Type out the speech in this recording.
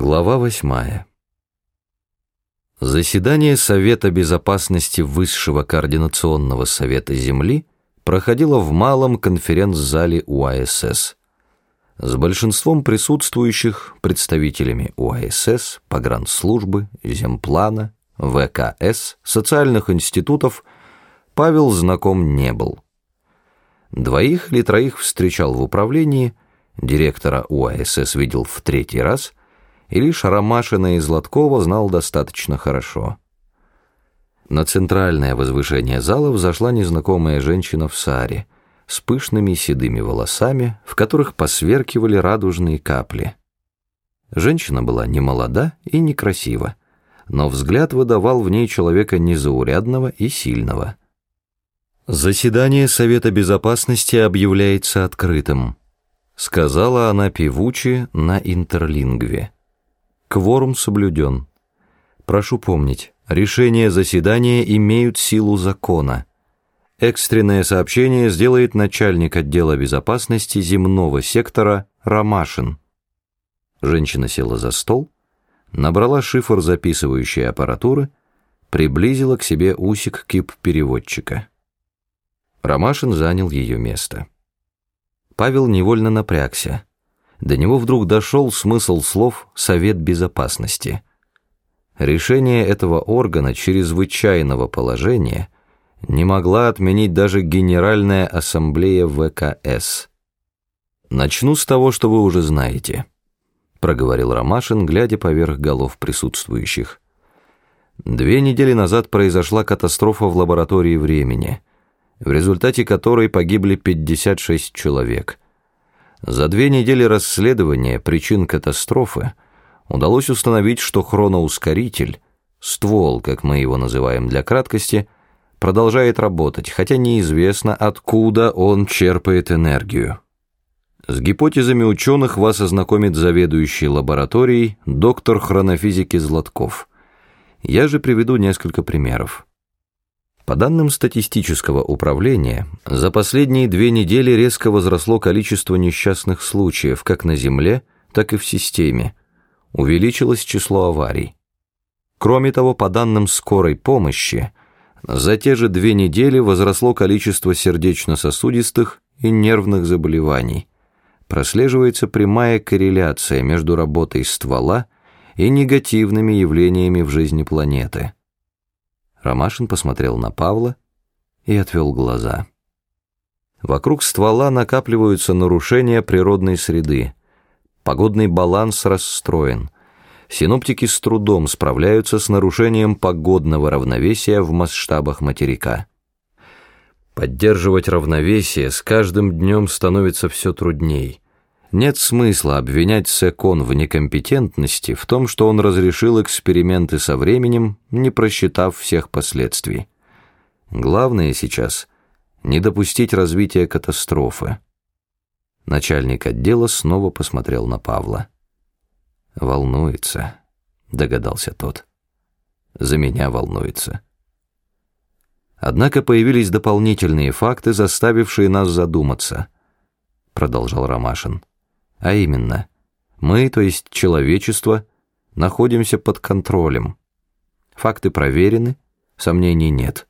Глава восьмая. Заседание Совета Безопасности Высшего Координационного Совета Земли проходило в малом конференц-зале УАСС. С большинством присутствующих представителями УАСС, погранслужбы, земплана, ВКС, социальных институтов Павел знаком не был. Двоих или троих встречал в управлении, директора УАСС видел в третий раз – и лишь Ромашина и Златкова знал достаточно хорошо. На центральное возвышение зала взошла незнакомая женщина в саре с пышными седыми волосами, в которых посверкивали радужные капли. Женщина была не молода и некрасива, но взгляд выдавал в ней человека незаурядного и сильного. «Заседание Совета Безопасности объявляется открытым», сказала она певуче на интерлингве. Кворум соблюден. Прошу помнить, решения заседания имеют силу закона. Экстренное сообщение сделает начальник отдела безопасности земного сектора Ромашин. Женщина села за стол, набрала шифр записывающей аппаратуры, приблизила к себе усик кип-переводчика. Ромашин занял ее место. Павел невольно напрягся. До него вдруг дошел смысл слов «Совет Безопасности». Решение этого органа чрезвычайного положения не могла отменить даже Генеральная Ассамблея ВКС. «Начну с того, что вы уже знаете», — проговорил Ромашин, глядя поверх голов присутствующих. Две недели назад произошла катастрофа в лаборатории времени, в результате которой погибли 56 человек — за две недели расследования причин катастрофы удалось установить, что хроноускоритель, ствол, как мы его называем для краткости, продолжает работать, хотя неизвестно, откуда он черпает энергию. С гипотезами ученых вас ознакомит заведующий лабораторией доктор хронофизики Златков. Я же приведу несколько примеров. По данным статистического управления, за последние две недели резко возросло количество несчастных случаев как на Земле, так и в системе. Увеличилось число аварий. Кроме того, по данным скорой помощи, за те же две недели возросло количество сердечно-сосудистых и нервных заболеваний. Прослеживается прямая корреляция между работой ствола и негативными явлениями в жизни планеты. Ромашин посмотрел на Павла и отвел глаза. Вокруг ствола накапливаются нарушения природной среды. Погодный баланс расстроен. Синоптики с трудом справляются с нарушением погодного равновесия в масштабах материка. Поддерживать равновесие с каждым днем становится все трудней – нет смысла обвинять Секон в некомпетентности в том, что он разрешил эксперименты со временем, не просчитав всех последствий. Главное сейчас — не допустить развития катастрофы. Начальник отдела снова посмотрел на Павла. «Волнуется», — догадался тот. «За меня волнуется». Однако появились дополнительные факты, заставившие нас задуматься, — продолжал Ромашин. А именно, мы, то есть человечество, находимся под контролем. Факты проверены, сомнений нет.